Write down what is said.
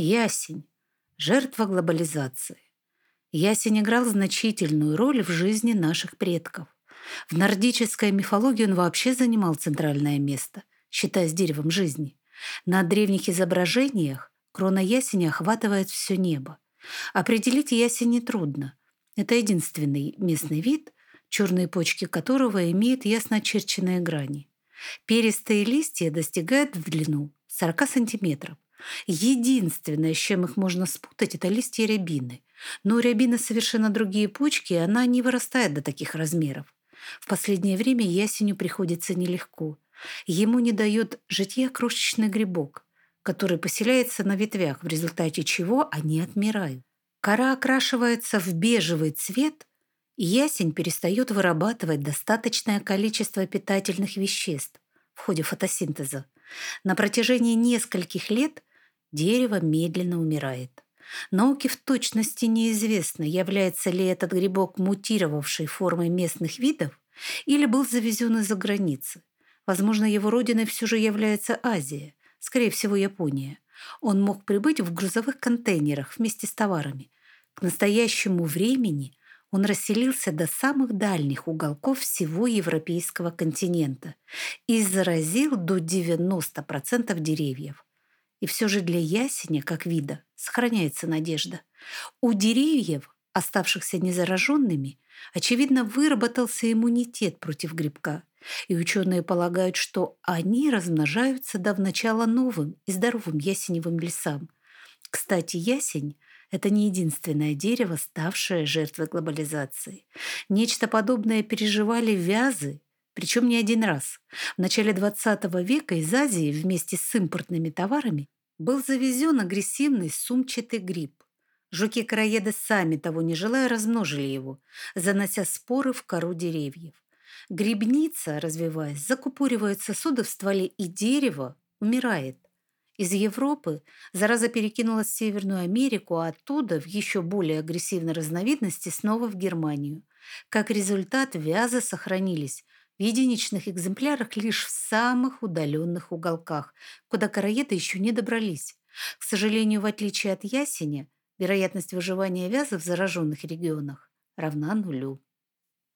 Ясень – жертва глобализации. Ясень играл значительную роль в жизни наших предков. В нордической мифологии он вообще занимал центральное место, считаясь деревом жизни. На древних изображениях крона ясени охватывает все небо. Определить ясень нетрудно. Это единственный местный вид, черные почки которого имеют ясно очерченные грани. Перистые листья достигают в длину 40 сантиметров. Единственное, с чем их можно спутать, это листья рябины. Но у рябины совершенно другие почки, и она не вырастает до таких размеров. В последнее время ясеню приходится нелегко. Ему не дает житья крошечный грибок, который поселяется на ветвях, в результате чего они отмирают. Кора окрашивается в бежевый цвет, и ясень перестает вырабатывать достаточное количество питательных веществ в ходе фотосинтеза. На протяжении нескольких лет дерево медленно умирает. Науке в точности неизвестно, является ли этот грибок мутировавшей формой местных видов или был завезен из-за границы. Возможно, его родиной все же является Азия, скорее всего, Япония. Он мог прибыть в грузовых контейнерах вместе с товарами. К настоящему времени он расселился до самых дальних уголков всего европейского континента и заразил до 90% деревьев. И все же для ясеня, как вида, сохраняется надежда. У деревьев, оставшихся незараженными, очевидно, выработался иммунитет против грибка. И ученые полагают, что они размножаются до начала новым и здоровым ясеневым лесам. Кстати, ясень – это не единственное дерево, ставшее жертвой глобализации. Нечто подобное переживали вязы причем не один раз. В начале 20 века из Азии вместе с импортными товарами был завезен агрессивный сумчатый гриб. Жуки-караеды сами того не желая размножили его, занося споры в кору деревьев. Грибница, развиваясь, закупоривает сосуды в стволе, и дерево умирает. Из Европы зараза перекинулась в Северную Америку, а оттуда в еще более агрессивной разновидности снова в Германию. Как результат, вязы сохранились в единичных экземплярах лишь в самых удаленных уголках, куда короеды еще не добрались. К сожалению, в отличие от ясеня, вероятность выживания вяза в зараженных регионах равна нулю.